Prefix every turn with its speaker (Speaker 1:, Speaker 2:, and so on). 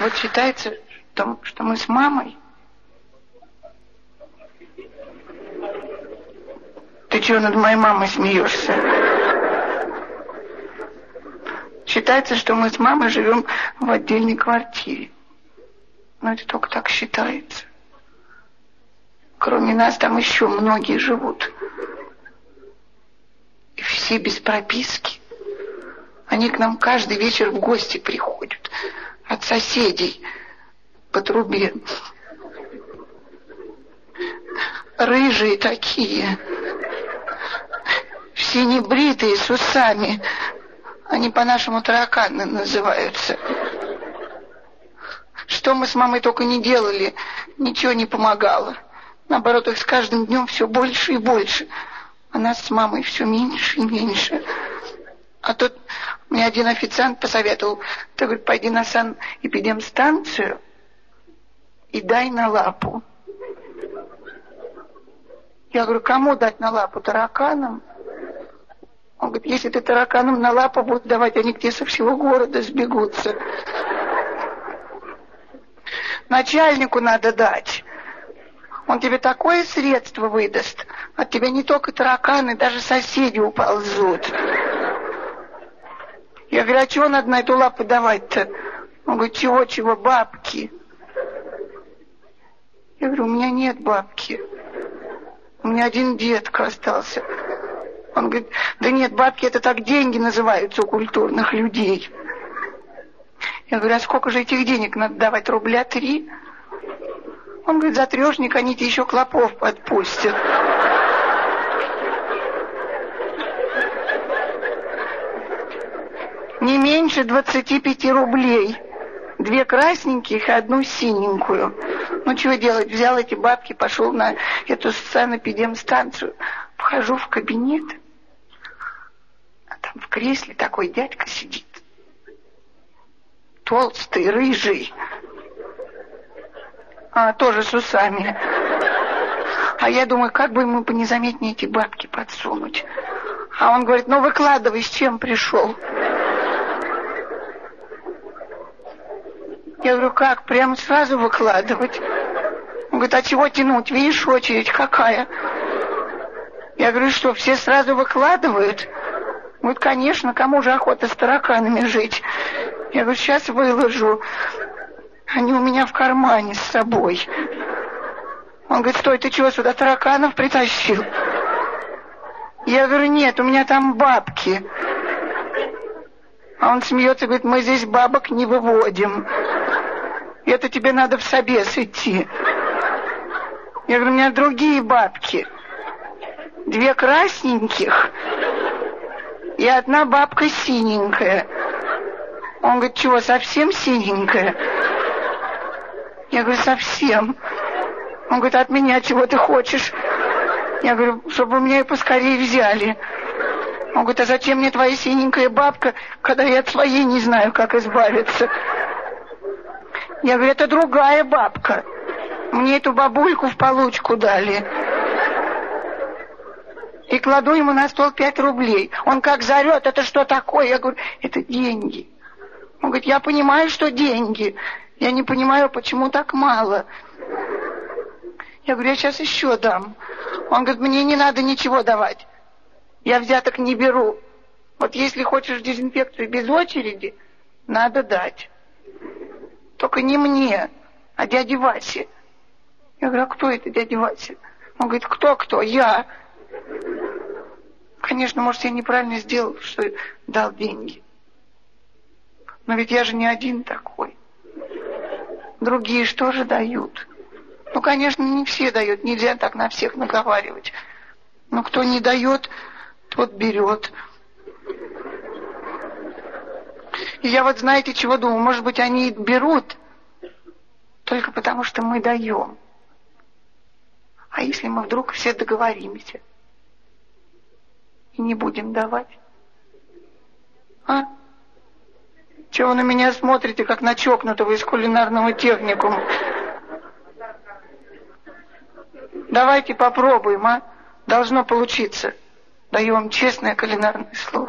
Speaker 1: Вот считается, что, что мы с мамой Ты чего над моей мамой смеешься? Считается, что мы с мамой живем в отдельной квартире. Но это только так считается. Кроме нас там еще многие живут. И все без прописки. Они к нам каждый вечер в гости приходят. От соседей по трубе. Рыжие такие все небритые, с усами. Они по-нашему тараканы называются. Что мы с мамой только не делали, ничего не помогало. Наоборот, их с каждым днем все больше и больше. А нас с мамой все меньше и меньше. А тут мне один официант посоветовал, ты, говорит, пойди на санэпидемстанцию и дай на лапу. Я говорю, кому дать на лапу? Тараканам? Он говорит, если ты тараканам на лапу будут давать, они где со всего города сбегутся. Начальнику надо дать. Он тебе такое средство выдаст. От тебя не только тараканы, даже соседи уползут. Я говорю, а чего надо на эту лапу давать-то? Он говорит, чего-чего, бабки. Я говорю, у меня нет бабки. У меня один детка остался. Он говорит, да нет, бабки это так деньги называются у культурных людей. Я говорю, а сколько же этих денег надо давать? Рубля три? Он говорит, за трешник они тебе еще клопов подпустят. Не меньше 25 рублей. Две красненьких и одну синенькую. Ну, чего делать? Взял эти бабки, пошел на эту санэпидемстанцию. Вхожу в кабинет – там в кресле такой дядька сидит. Толстый, рыжий. А, тоже с усами. А я думаю, как бы ему незаметнее эти бабки подсунуть. А он говорит, ну выкладывай, с чем пришел. Я говорю, как, прямо сразу выкладывать? Он говорит, а чего тянуть? Видишь, очередь какая? Я говорю, что, все сразу выкладывают? Вот, конечно, кому же охота с тараканами жить? Я говорю, сейчас выложу. Они у меня в кармане с собой. Он говорит, стой, ты чего сюда тараканов притащил? Я говорю, нет, у меня там бабки. А он смеется, говорит, мы здесь бабок не выводим. Это тебе надо в собес идти. Я говорю, у меня другие бабки. Две красненьких и одна бабка синенькая. Он говорит, чего, совсем синенькая? Я говорю, совсем. Он говорит, от меня чего ты хочешь? Я говорю, чтобы меня и поскорее взяли. Он говорит, а зачем мне твоя синенькая бабка, когда я от своей не знаю, как избавиться? Я говорю, это другая бабка. Мне эту бабульку в получку дали и кладу ему на стол пять рублей. Он как зарет, это что такое? Я говорю, это деньги. Он говорит, я понимаю, что деньги. Я не понимаю, почему так мало. Я говорю, я сейчас еще дам. Он говорит, мне не надо ничего давать. Я взяток не беру. Вот если хочешь дезинфекцию без очереди, надо дать. Только не мне, а дяде Васе. Я говорю, а кто это дядя Вася? Он говорит, кто-кто? Я. Конечно, может, я неправильно сделал, что дал деньги. Но ведь я же не один такой. Другие что же дают? Ну, конечно, не все дают. Нельзя так на всех наговаривать. Но кто не дает, тот берет. И я вот знаете, чего думаю? Может быть, они берут только потому, что мы даем. А если мы вдруг все договоримся? и не будем давать. А? Чего вы на меня смотрите, как на чокнутого из кулинарного техникума? Давайте попробуем, а? Должно получиться. Даю вам честное кулинарное слово.